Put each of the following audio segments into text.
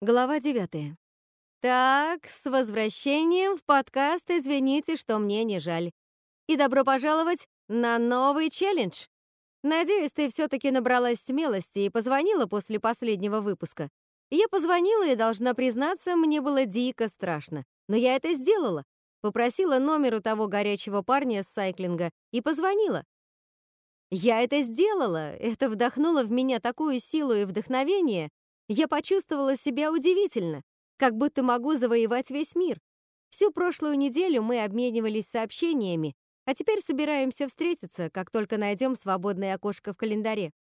Глава 9. Так, с возвращением в подкаст «Извините, что мне не жаль». И добро пожаловать на новый челлендж. Надеюсь, ты все-таки набралась смелости и позвонила после последнего выпуска. Я позвонила и, должна признаться, мне было дико страшно. Но я это сделала. Попросила номер у того горячего парня с сайклинга и позвонила. Я это сделала. Это вдохнуло в меня такую силу и вдохновение, я почувствовала себя удивительно, как будто могу завоевать весь мир. Всю прошлую неделю мы обменивались сообщениями, а теперь собираемся встретиться, как только найдем свободное окошко в календаре.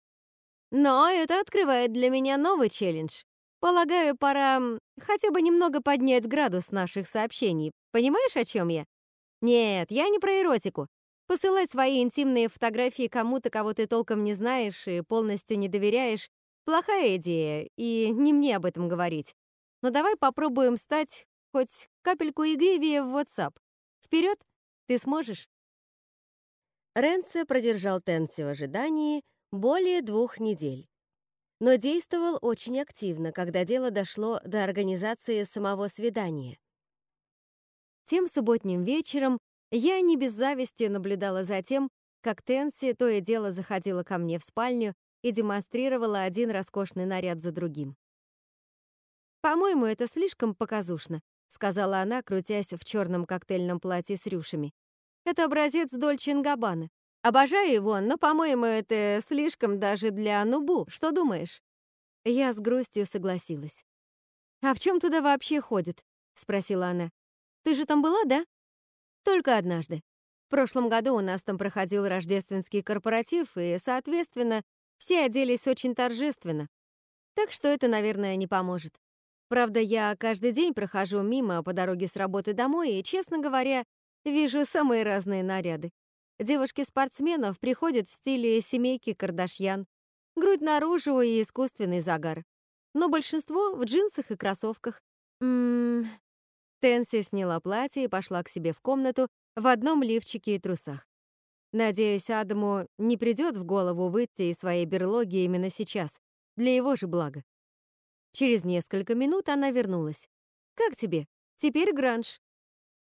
Но это открывает для меня новый челлендж. Полагаю, пора хотя бы немного поднять градус наших сообщений. Понимаешь, о чем я? Нет, я не про эротику. Посылать свои интимные фотографии кому-то, кого ты толком не знаешь и полностью не доверяешь, Плохая идея, и не мне об этом говорить. Но давай попробуем стать хоть капельку игривее в WhatsApp. Вперед, ты сможешь. Ренце продержал Тенси в ожидании более двух недель. Но действовал очень активно, когда дело дошло до организации самого свидания. Тем субботним вечером я не без зависти наблюдала за тем, как Тенси то и дело заходила ко мне в спальню и демонстрировала один роскошный наряд за другим. «По-моему, это слишком показушно», — сказала она, крутясь в черном коктейльном платье с рюшами. «Это образец Дольче Габбана. Обожаю его, но, по-моему, это слишком даже для Нубу. Что думаешь?» Я с грустью согласилась. «А в чем туда вообще ходит?» — спросила она. «Ты же там была, да?» «Только однажды. В прошлом году у нас там проходил рождественский корпоратив, и, соответственно, все оделись очень торжественно, так что это, наверное, не поможет. Правда, я каждый день прохожу мимо по дороге с работы домой и, честно говоря, вижу самые разные наряды. Девушки-спортсменов приходят в стиле семейки Кардашьян, грудь наружу и искусственный загар. Но большинство в джинсах и кроссовках. Ммм... Тенси сняла платье и пошла к себе в комнату в одном лифчике и трусах. Надеюсь, Адаму не придет в голову выйти из своей берлоги именно сейчас, для его же блага. Через несколько минут она вернулась. «Как тебе? Теперь гранж».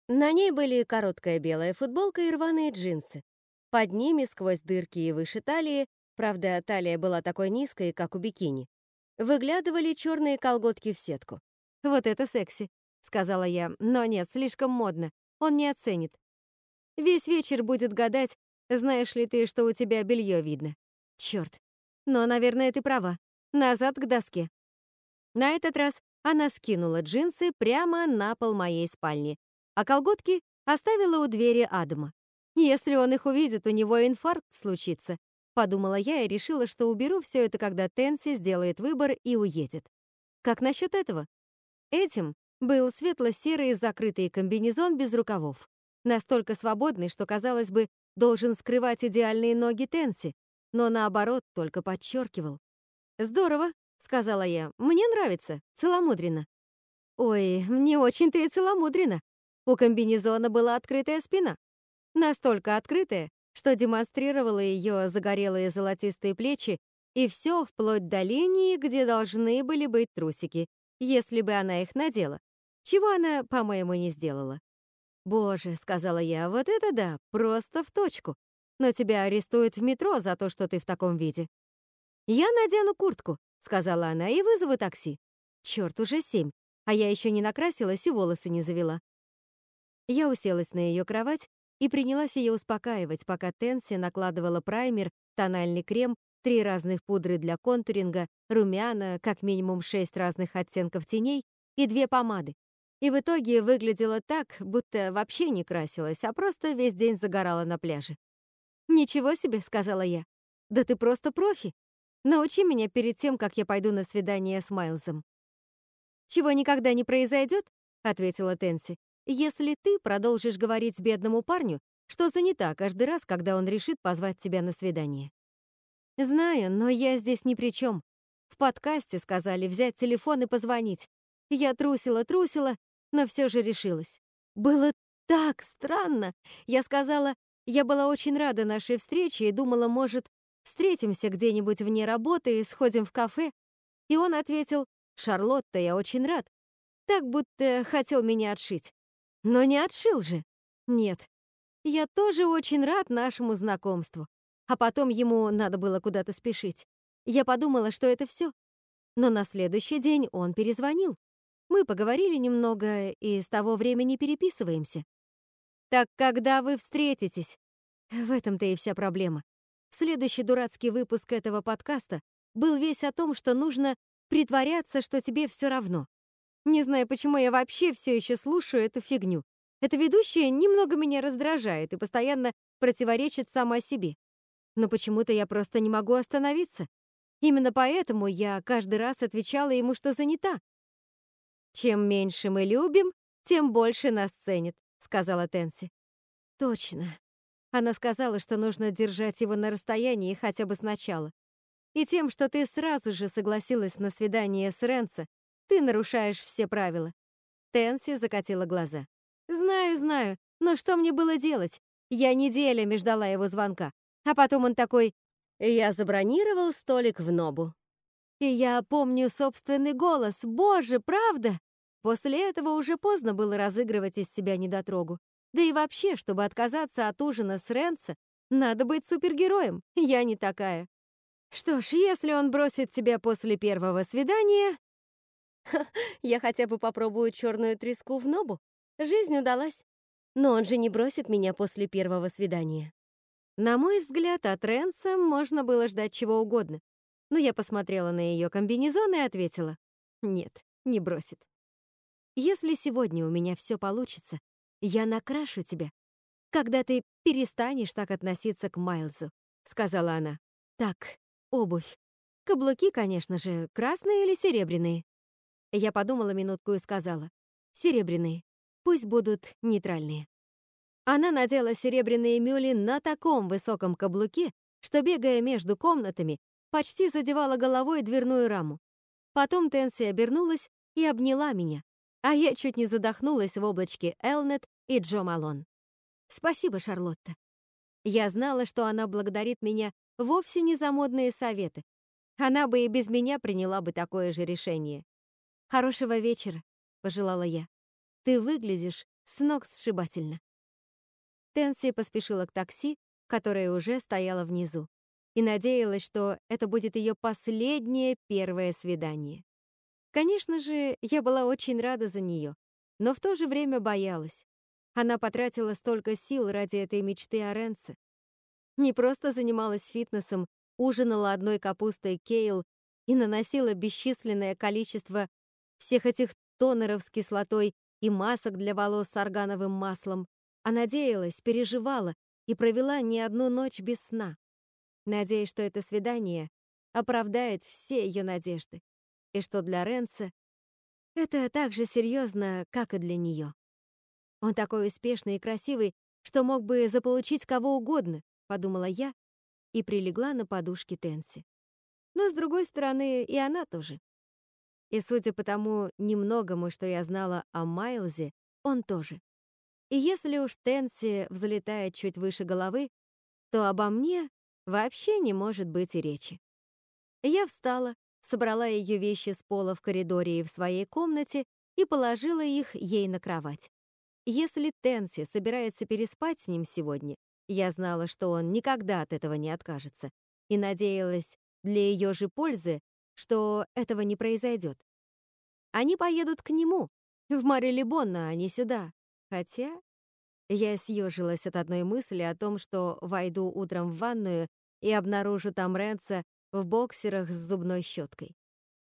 На ней были короткая белая футболка и рваные джинсы. Под ними, сквозь дырки и выше талии, правда, талия была такой низкой, как у бикини, выглядывали черные колготки в сетку. «Вот это секси», — сказала я, но нет, слишком модно, он не оценит. Весь вечер будет гадать, знаешь ли ты, что у тебя белье видно? Черт. Но, наверное, ты права. Назад к доске. На этот раз она скинула джинсы прямо на пол моей спальни, а колготки оставила у двери Адама. Если он их увидит, у него инфаркт случится. Подумала я и решила, что уберу все это, когда Тенси сделает выбор и уедет. Как насчет этого? Этим был светло-серый закрытый комбинезон без рукавов. Настолько свободный, что, казалось бы, должен скрывать идеальные ноги Тенси, но наоборот только подчеркивал. «Здорово», — сказала я, — «мне нравится, целомудренно». «Ой, мне очень-то и целомудренно». У комбинезона была открытая спина. Настолько открытая, что демонстрировала ее загорелые золотистые плечи и все вплоть до линии, где должны были быть трусики, если бы она их надела, чего она, по-моему, не сделала. «Боже», — сказала я, — «вот это да, просто в точку. Но тебя арестуют в метро за то, что ты в таком виде». «Я надену куртку», — сказала она, — «и вызову такси». Черт, уже семь, а я еще не накрасилась и волосы не завела. Я уселась на ее кровать и принялась ее успокаивать, пока Тенси накладывала праймер, тональный крем, три разных пудры для контуринга, румяна, как минимум шесть разных оттенков теней и две помады и в итоге выглядела так, будто вообще не красилась, а просто весь день загорала на пляже. «Ничего себе», — сказала я. «Да ты просто профи. Научи меня перед тем, как я пойду на свидание с Майлзом». «Чего никогда не произойдет», — ответила Тенси, «если ты продолжишь говорить бедному парню, что занята каждый раз, когда он решит позвать тебя на свидание». «Знаю, но я здесь ни при чем. В подкасте сказали взять телефон и позвонить. Я трусила, трусила, но все же решилась. Было так странно. Я сказала, я была очень рада нашей встрече и думала, может, встретимся где-нибудь вне работы и сходим в кафе. И он ответил, Шарлотта, я очень рад. Так будто хотел меня отшить. Но не отшил же. Нет. Я тоже очень рад нашему знакомству. А потом ему надо было куда-то спешить. Я подумала, что это все. Но на следующий день он перезвонил. Мы поговорили немного и с того времени переписываемся. Так когда вы встретитесь? В этом-то и вся проблема. Следующий дурацкий выпуск этого подкаста был весь о том, что нужно притворяться, что тебе все равно. Не знаю, почему я вообще все еще слушаю эту фигню. Эта ведущая немного меня раздражает и постоянно противоречит сама себе. Но почему-то я просто не могу остановиться. Именно поэтому я каждый раз отвечала ему, что занята. «Чем меньше мы любим, тем больше нас ценят», — сказала Тенси. «Точно». Она сказала, что нужно держать его на расстоянии хотя бы сначала. И тем, что ты сразу же согласилась на свидание с Ренса, ты нарушаешь все правила. Тенси закатила глаза. Знаю, знаю, но что мне было делать? Я неделями ждала его звонка. А потом он такой, я забронировал столик в Нобу. И я помню собственный голос. Боже, правда? После этого уже поздно было разыгрывать из себя недотрогу. Да и вообще, чтобы отказаться от ужина с Ренса, надо быть супергероем. Я не такая. Что ж, если он бросит тебя после первого свидания... я хотя бы попробую черную треску в нобу. Жизнь удалась. Но он же не бросит меня после первого свидания. На мой взгляд, от Ренса можно было ждать чего угодно. Но я посмотрела на ее комбинезон и ответила. Нет, не бросит. Если сегодня у меня все получится, я накрашу тебя, когда ты перестанешь так относиться к Майлзу, сказала она. Так, Обувь. Каблуки, конечно же, красные или серебряные? Я подумала минутку и сказала. Серебряные. Пусть будут нейтральные. Она надела серебряные мюли на таком высоком каблуке, что, бегая между комнатами, почти задевала головой дверную раму. Потом Тенси обернулась и обняла меня, а я чуть не задохнулась в облачке Элнет и Джо Малон. Спасибо, Шарлотта. Я знала, что она благодарит меня вовсе не за модные советы. Она бы и без меня приняла бы такое же решение. «Хорошего вечера», — пожелала я. «Ты выглядишь с ног сшибательно». Тенси поспешила к такси, которое уже стояло внизу, и надеялась, что это будет ее последнее первое свидание. Конечно же, я была очень рада за нее, но в то же время боялась. Она потратила столько сил ради этой мечты о Ренце. Не просто занималась фитнесом, ужинала одной капустой кейл и наносила бесчисленное количество всех этих тонеров с кислотой и масок для волос с органовым маслом, а надеялась, переживала и провела не одну ночь без сна. Надеясь, что это свидание оправдает все ее надежды, и что для Ренса это так же серьезно, как и для нее. Он такой успешный и красивый, что мог бы заполучить кого угодно, — подумала я и прилегла на подушке Тенси. Но, с другой стороны, и она тоже. И судя по тому немногому, что я знала о Майлзе, он тоже. И если уж Тенси взлетает чуть выше головы, то обо мне вообще не может быть и речи. Я встала, собрала ее вещи с пола в коридоре и в своей комнате и положила их ей на кровать. Если Тенси собирается переспать с ним сегодня, я знала, что он никогда от этого не откажется, и надеялась для ее же пользы, что этого не произойдет. Они поедут к нему, в Марилибонна, а не сюда. Хотя я съежилась от одной мысли о том, что войду утром в ванную и обнаружу там Ренца в боксерах с зубной щеткой.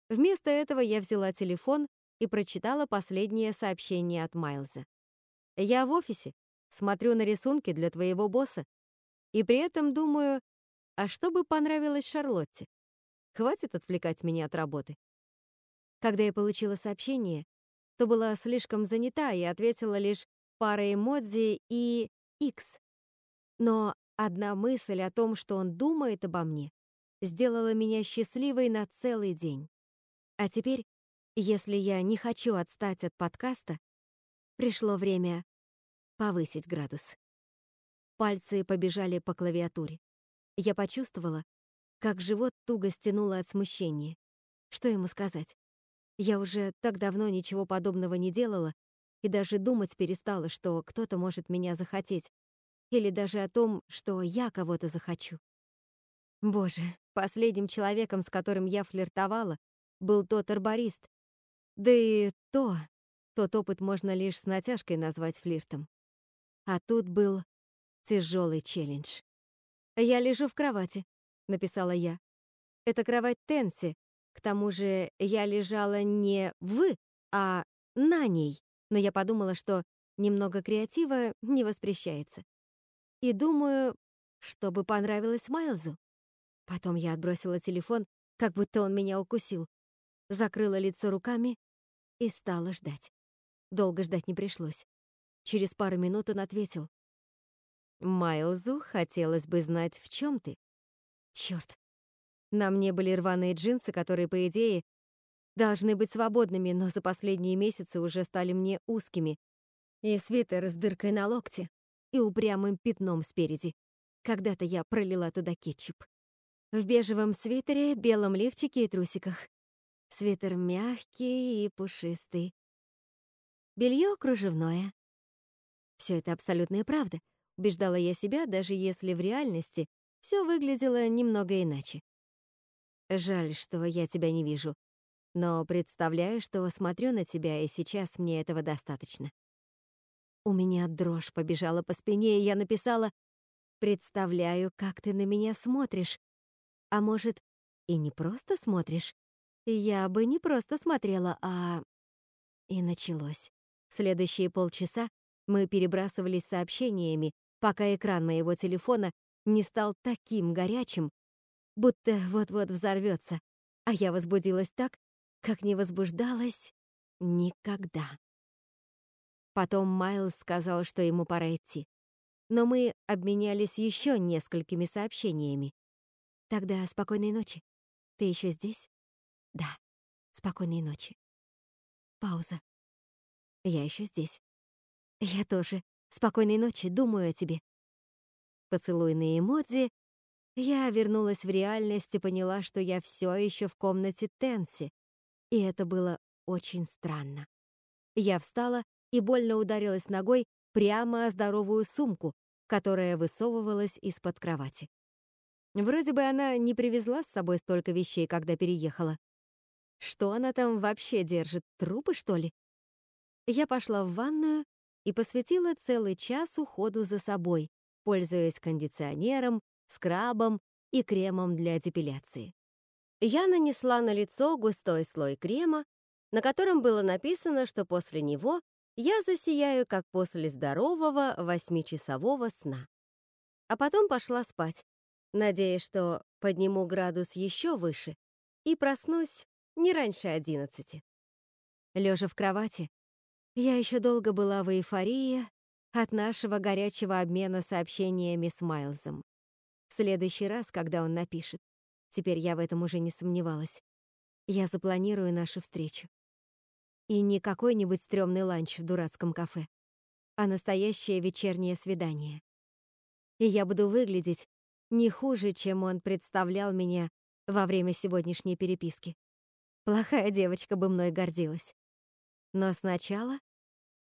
Вместо этого я взяла телефон и прочитала последнее сообщение от Майлза. «Я в офисе. Смотрю на рисунки для твоего босса и при этом думаю, а что бы понравилось Шарлотте? Хватит отвлекать меня от работы. Когда я получила сообщение, то была слишком занята и ответила лишь парой эмодзи и X. Но одна мысль о том, что он думает обо мне, сделала меня счастливой на целый день. А теперь, если я не хочу отстать от подкаста, пришло время повысить градус. Пальцы побежали по клавиатуре. Я почувствовала, как живот туго стянуло от смущения. Что ему сказать? Я уже так давно ничего подобного не делала и даже думать перестала, что кто-то может меня захотеть, или даже о том, что я кого-то захочу. Боже, последним человеком, с которым я флиртовала, был тот арборист. Да и то, тот опыт можно лишь с натяжкой назвать флиртом. А тут был тяжелый челлендж. «Я лежу в кровати», — написала я. «Это кровать Тенси, к тому же я лежала не в, а на ней, но я подумала, что немного креатива не воспрещается. И думаю, чтобы понравилось Майлзу. Потом я отбросила телефон, как будто он меня укусил, закрыла лицо руками и стала ждать. Долго ждать не пришлось. Через пару минут он ответил. «Майлзу хотелось бы знать, в чем ты». Черт, на мне были рваные джинсы, которые, по идее, должны быть свободными, но за последние месяцы уже стали мне узкими, и свитер с дыркой на локте, и упрямым пятном спереди. Когда-то я пролила туда кетчуп. В бежевом свитере, белом лифчике и трусиках. Свитер мягкий и пушистый. Белье кружевное. Все это абсолютная правда, убеждала я себя, даже если в реальности все выглядело немного иначе. Жаль, что я тебя не вижу. Но представляю, что смотрю на тебя, и сейчас мне этого достаточно. У меня дрожь побежала по спине, и я написала «Представляю, как ты на меня смотришь». А может, и не просто смотришь? Я бы не просто смотрела, а... И началось. Следующие полчаса мы перебрасывались сообщениями, пока экран моего телефона не стал таким горячим, будто вот-вот взорвется, а я возбудилась так, как не возбуждалась никогда. Потом Майлз сказал, что ему пора идти. Но мы обменялись еще несколькими сообщениями. Тогда спокойной ночи. Ты еще здесь? Да. Спокойной ночи. Пауза. Я еще здесь. Я тоже. Спокойной ночи, думаю о тебе. Поцелуйные эмодзи я вернулась в реальность и поняла, что я все еще в комнате Тенси, и это было очень странно. Я встала и больно ударилась ногой прямо о здоровую сумку, которая высовывалась из-под кровати. Вроде бы она не привезла с собой столько вещей, когда переехала. Что она там вообще держит, трупы, что ли? Я пошла в ванную и посвятила целый час уходу за собой, пользуясь кондиционером, скрабом и кремом для депиляции. Я нанесла на лицо густой слой крема, на котором было написано, что после него я засияю, как после здорового восьмичасового сна. А потом пошла спать, надеясь, что подниму градус еще выше и проснусь не раньше одиннадцати. Лежа в кровати, я еще долго была в эйфории от нашего горячего обмена сообщениями с Майлзом. В следующий раз, когда он напишет. Теперь я в этом уже не сомневалась. Я запланирую нашу встречу. И не какой-нибудь стрёмный ланч в дурацком кафе, а настоящее вечернее свидание. И я буду выглядеть не хуже, чем он представлял меня во время сегодняшней переписки. Плохая девочка бы мной гордилась. Но сначала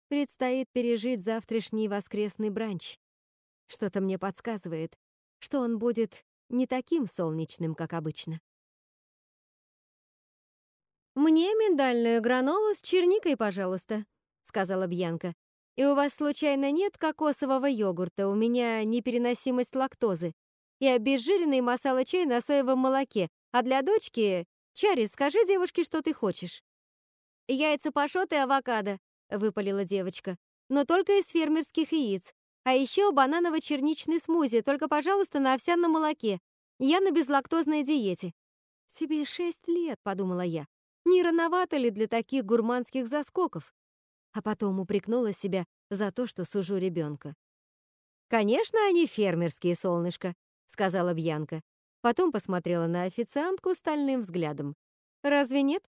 предстоит пережить завтрашний воскресный бранч. Что-то мне подсказывает, что он будет не таким солнечным, как обычно. «Мне миндальную гранолу с черникой, пожалуйста», — сказала Бьянка. «И у вас случайно нет кокосового йогурта? У меня непереносимость лактозы. И обезжиренный масала-чай на соевом молоке. А для дочки... Чари, скажи девушке, что ты хочешь». «Яйца пашот и авокадо», — выпалила девочка. «Но только из фермерских яиц. А еще бананово-черничный смузи, только, пожалуйста, на овсяном молоке. Я на безлактозной диете». «Тебе шесть лет», — подумала я. «Не рановато ли для таких гурманских заскоков?» А потом упрекнула себя за то, что сужу ребенка. «Конечно, они фермерские, солнышко», — сказала Бьянка. Потом посмотрела на официантку стальным взглядом. «Разве нет?»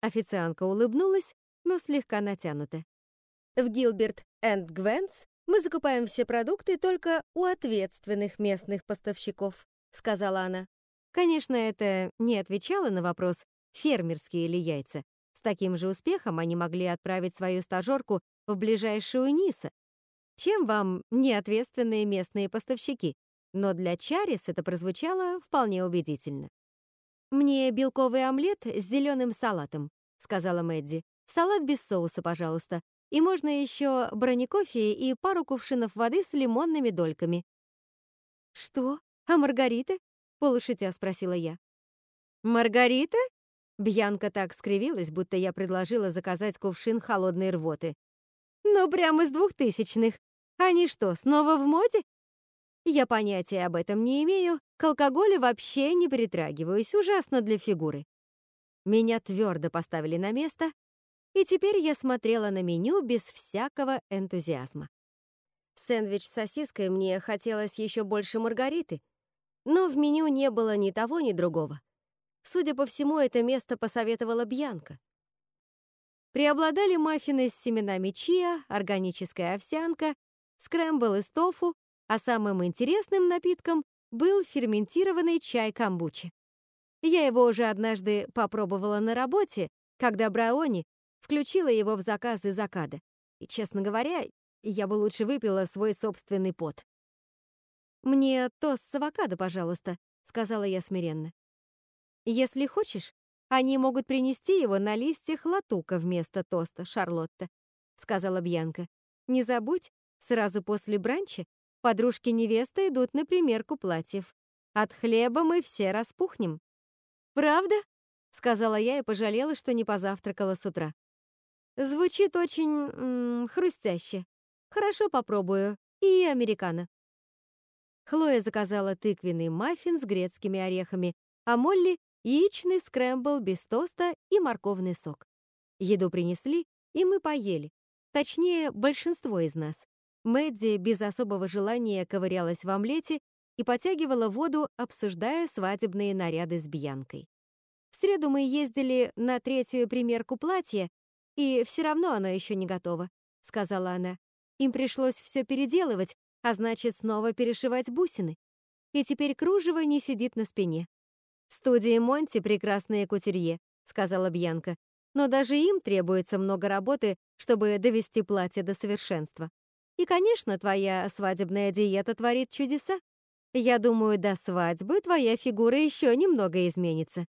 Официантка улыбнулась, но слегка натянуто. В Гилберт энд Гвенс мы закупаем все продукты только у ответственных местных поставщиков», — сказала она. Конечно, это не отвечало на вопрос, фермерские ли яйца. С таким же успехом они могли отправить свою стажерку в ближайшую Ниса. Чем вам неответственные местные поставщики? Но для Чарис это прозвучало вполне убедительно. «Мне белковый омлет с зеленым салатом», — сказала Мэдди. «Салат без соуса, пожалуйста. И можно еще бронекофе и пару кувшинов воды с лимонными дольками». «Что? А Маргарита?» — полушутя спросила я. «Маргарита?» Бьянка так скривилась, будто я предложила заказать кувшин холодной рвоты. «Ну, прямо из двухтысячных. Они что, снова в моде?» Я понятия об этом не имею, к алкоголю вообще не притрагиваюсь, ужасно для фигуры. Меня твердо поставили на место, и теперь я смотрела на меню без всякого энтузиазма. Сэндвич с сосиской мне хотелось еще больше маргариты, но в меню не было ни того, ни другого. Судя по всему, это место посоветовала Бьянка. Преобладали маффины с семенами чиа, органическая овсянка, скрэмбл из тофу, а самым интересным напитком был ферментированный чай камбучи. Я его уже однажды попробовала на работе, когда Брауни включила его в заказ из Акада. И, честно говоря, я бы лучше выпила свой собственный пот. «Мне тост с авокадо, пожалуйста», — сказала я смиренно. «Если хочешь, они могут принести его на листьях латука вместо тоста, Шарлотта», — сказала Бьянка. «Не забудь, сразу после бранча подружки невесты идут на примерку платьев. От хлеба мы все распухнем». «Правда?» — сказала я и пожалела, что не позавтракала с утра. «Звучит очень... М -м, хрустяще. Хорошо, попробую. И американо». Хлоя заказала тыквенный маффин с грецкими орехами, а Молли яичный скрэмбл без тоста и морковный сок. Еду принесли, и мы поели. Точнее, большинство из нас. Мэдди без особого желания ковырялась в омлете и потягивала воду, обсуждая свадебные наряды с Бьянкой. В среду мы ездили на третью примерку платья, и все равно оно еще не готово, сказала она. Им пришлось все переделывать, а значит, снова перешивать бусины. И теперь кружево не сидит на спине. «В студии Монти прекрасные кутюрье», — сказала Бьянка. «Но даже им требуется много работы, чтобы довести платье до совершенства. И, конечно, твоя свадебная диета творит чудеса. Я думаю, до свадьбы твоя фигура еще немного изменится».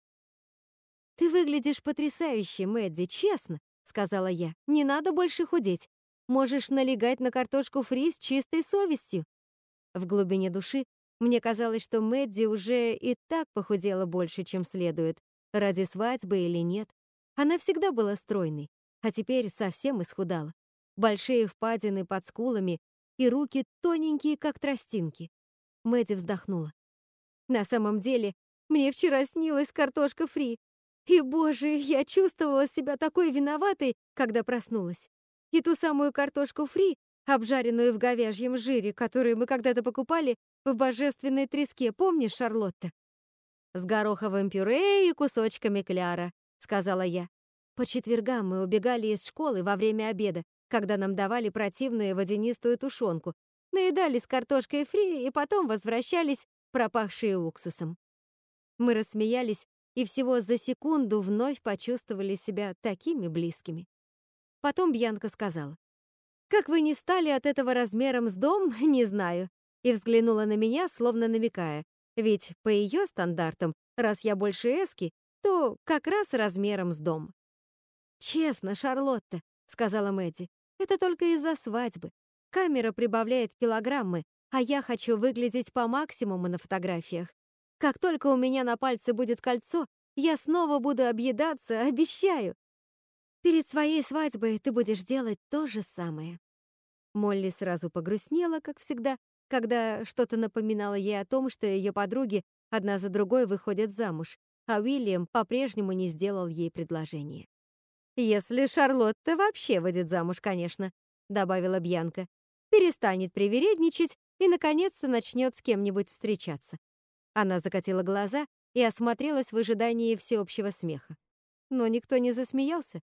«Ты выглядишь потрясающе, Мэдди, честно», — сказала я. «Не надо больше худеть. Можешь налегать на картошку фри с чистой совестью». В глубине души мне казалось, что Мэдди уже и так похудела больше, чем следует, ради свадьбы или нет. Она всегда была стройной, а теперь совсем исхудала. Большие впадины под скулами и руки тоненькие, как тростинки. Мэдди вздохнула. На самом деле, мне вчера снилась картошка фри. И, боже, я чувствовала себя такой виноватой, когда проснулась. И ту самую картошку фри, обжаренную в говяжьем жире, которую мы когда-то покупали, в божественной треске, помнишь, Шарлотта?» «С гороховым пюре и кусочками кляра», — сказала я. По четвергам мы убегали из школы во время обеда, когда нам давали противную водянистую тушенку, наедались картошкой фри и потом возвращались, пропахшие уксусом. Мы рассмеялись и всего за секунду вновь почувствовали себя такими близкими. Потом Бьянка сказала, «Как вы не стали от этого размером с дом, не знаю и взглянула на меня, словно намекая, ведь по ее стандартам, раз я больше эски, то как раз размером с дом. «Честно, Шарлотта», — сказала Мэдди, — «это только из-за свадьбы. Камера прибавляет килограммы, а я хочу выглядеть по максимуму на фотографиях. Как только у меня на пальце будет кольцо, я снова буду объедаться, обещаю. Перед своей свадьбой ты будешь делать то же самое». Молли сразу погрустнела, как всегда, когда что-то напоминало ей о том, что ее подруги одна за другой выходят замуж, а Уильям по-прежнему не сделал ей предложение. «Если Шарлотта вообще выйдет замуж, конечно», — добавила Бьянка, «перестанет привередничать и, наконец-то, начнет с кем-нибудь встречаться». Она закатила глаза и осмотрелась в ожидании всеобщего смеха. Но никто не засмеялся.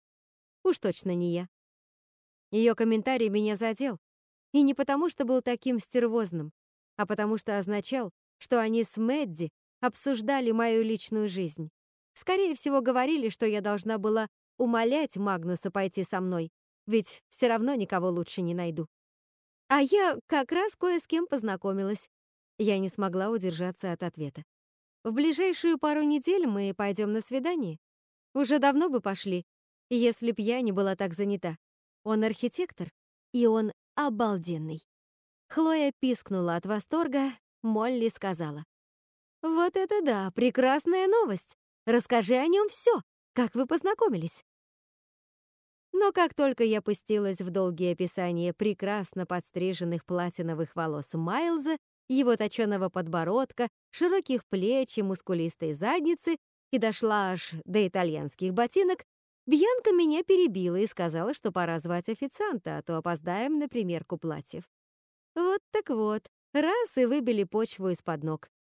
Уж точно не я. Ее комментарий меня задел, и не потому, что был таким стервозным, а потому что означал, что они с Мэдди обсуждали мою личную жизнь. Скорее всего, говорили, что я должна была умолять Магнуса пойти со мной, ведь все равно никого лучше не найду. А я как раз кое с кем познакомилась. Я не смогла удержаться от ответа. В ближайшую пару недель мы пойдем на свидание. Уже давно бы пошли, если б я не была так занята. Он архитектор, и он обалденный. Хлоя пискнула от восторга, Молли сказала. «Вот это да, прекрасная новость! Расскажи о нем все, как вы познакомились?» Но как только я пустилась в долгие описания прекрасно подстриженных платиновых волос Майлза, его точеного подбородка, широких плеч и мускулистой задницы и дошла аж до итальянских ботинок, Бьянка меня перебила и сказала, что пора звать официанта, а то опоздаем на примерку платьев. Вот так вот, раз и выбили почву из-под ног.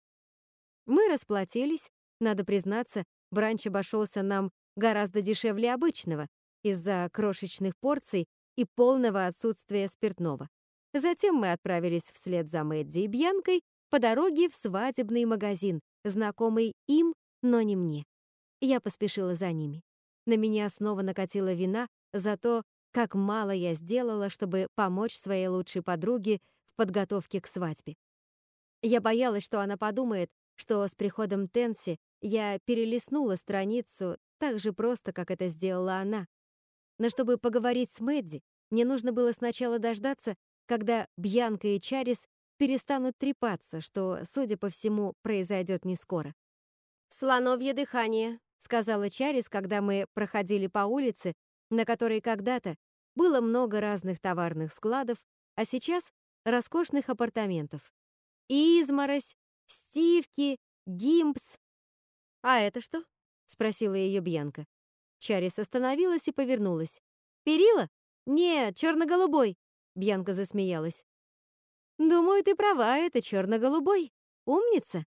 Мы расплатились, надо признаться, бранч обошелся нам гораздо дешевле обычного из-за крошечных порций и полного отсутствия спиртного. Затем мы отправились вслед за Мэдди и Бьянкой по дороге в свадебный магазин, знакомый им, но не мне. Я поспешила за ними. На меня снова накатила вина за то, как мало я сделала, чтобы помочь своей лучшей подруге в подготовке к свадьбе. Я боялась, что она подумает, что с приходом Тенси я перелистнула страницу так же просто, как это сделала она. Но чтобы поговорить с Мэдди, мне нужно было сначала дождаться, когда Бьянка и Чарис перестанут трепаться, что, судя по всему, произойдет не скоро. «Слоновье дыхание», — сказала Чарис, когда мы проходили по улице, на которой когда-то было много разных товарных складов, а сейчас — роскошных апартаментов. Изморозь, стивки, димпс. «А это что?» — спросила ее Бьянка. Чарис остановилась и повернулась. «Перила? Нет, черно-голубой!» Бьянка засмеялась. «Думаю, ты права, это черно-голубой. Умница!»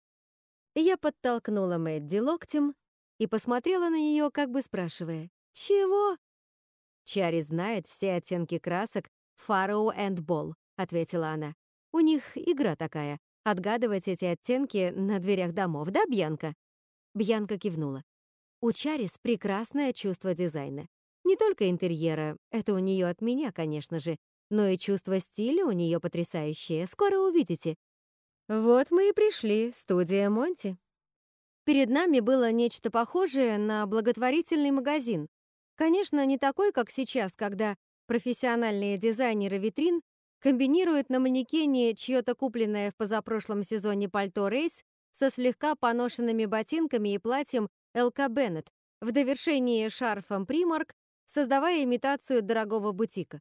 Я подтолкнула Мэдди локтем и посмотрела на нее, как бы спрашивая, «Чего?» «Чари знает все оттенки красок Фароу энд Болл», — ответила она. «У них игра такая — отгадывать эти оттенки на дверях домов, да, Бьянка?» Бьянка кивнула. У Чарис прекрасное чувство дизайна. Не только интерьера, это у нее от меня, конечно же, но и чувство стиля у нее потрясающее, скоро увидите. Вот мы и пришли, студия Монти. Перед нами было нечто похожее на благотворительный магазин. Конечно, не такой, как сейчас, когда профессиональные дизайнеры витрин комбинируют на манекене чье-то купленное в позапрошлом сезоне пальто Рейс со слегка поношенными ботинками и платьем ЛК Беннет, в довершении шарфом Примарк, создавая имитацию дорогого бутика.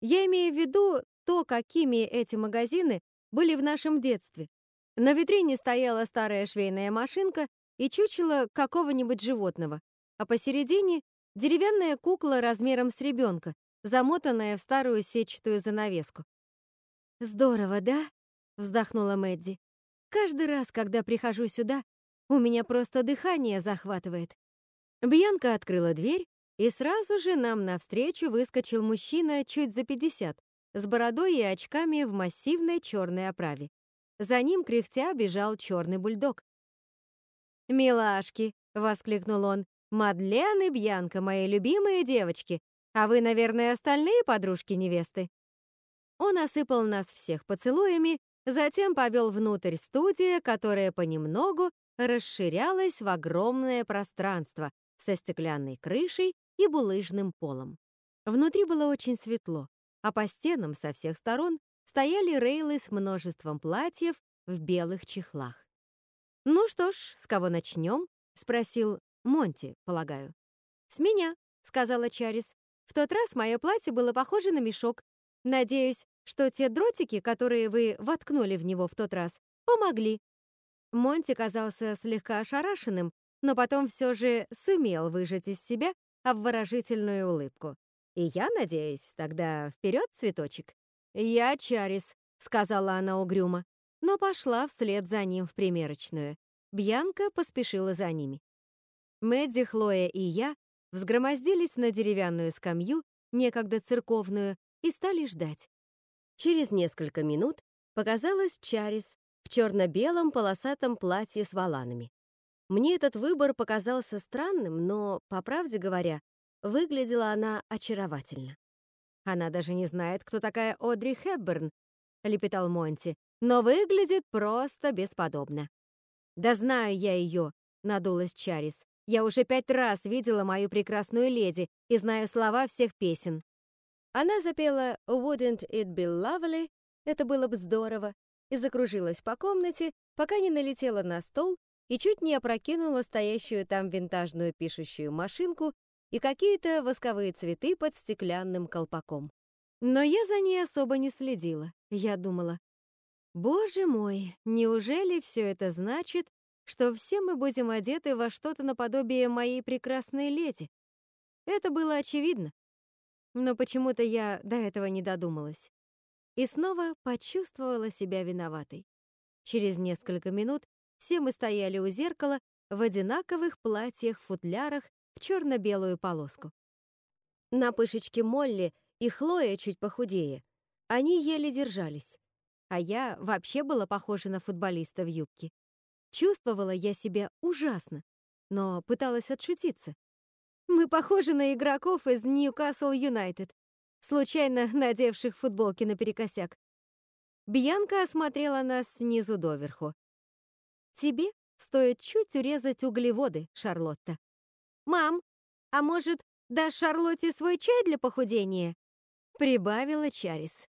Я имею в виду то, какими эти магазины были в нашем детстве. На витрине стояла старая швейная машинка и чучело какого-нибудь животного, а посередине — деревянная кукла размером с ребенка, замотанная в старую сетчатую занавеску. «Здорово, да?» — вздохнула Мэдди. «Каждый раз, когда прихожу сюда, у меня просто дыхание захватывает». Бьянка открыла дверь, и сразу же нам навстречу выскочил мужчина чуть за 50, с бородой и очками в массивной черной оправе. За ним кряхтя бежал черный бульдог. «Милашки!» — воскликнул он. «Мадлен и Бьянка, мои любимые девочки! А вы, наверное, остальные подружки невесты?» Он осыпал нас всех поцелуями, затем повел внутрь студия, которая понемногу расширялась в огромное пространство со стеклянной крышей и булыжным полом. Внутри было очень светло, а по стенам со всех сторон стояли рейлы с множеством платьев в белых чехлах. «Ну что ж, с кого начнем?» — спросил Монти, полагаю. «С меня», — сказала Чарис. «В тот раз мое платье было похоже на мешок. Надеюсь, что те дротики, которые вы воткнули в него в тот раз, помогли». Монти казался слегка ошарашенным, но потом все же сумел выжать из себя обворожительную улыбку. «И я надеюсь, тогда вперед, цветочек?» «Я Чарис», — сказала она угрюмо но пошла вслед за ним в примерочную. Бьянка поспешила за ними. Мэдди, Хлоя и я взгромоздились на деревянную скамью, некогда церковную, и стали ждать. Через несколько минут показалась Чарис в черно-белом полосатом платье с воланами. Мне этот выбор показался странным, но, по правде говоря, выглядела она очаровательно. «Она даже не знает, кто такая Одри Хепберн», — лепетал Монти, «но выглядит просто бесподобно». «Да знаю я ее», — надулась Чарис. «Я уже пять раз видела мою прекрасную леди и знаю слова всех песен». Она запела «Wouldn't it be lovely?» Это было бы здорово, и закружилась по комнате, пока не налетела на стол и чуть не опрокинула стоящую там винтажную пишущую машинку и какие-то восковые цветы под стеклянным колпаком. Но я за ней особо не следила. Я думала, боже мой, неужели все это значит, что все мы будем одеты во что-то наподобие моей прекрасной леди? Это было очевидно. Но почему-то я до этого не додумалась. И снова почувствовала себя виноватой. Через несколько минут все мы стояли у зеркала в одинаковых платьях-футлярах в черно-белую полоску. На пышечке Молли и Хлоя чуть похудее. Они еле держались. А я вообще была похожа на футболиста в юбке. Чувствовала я себя ужасно, но пыталась отшутиться. Мы похожи на игроков из Ньюкасл Юнайтед, случайно надевших футболки наперекосяк. Бьянка осмотрела нас снизу доверху. Тебе стоит чуть урезать углеводы, Шарлотта. Мам, а может, дашь Шарлотте свой чай для похудения? Прибавила Чарис.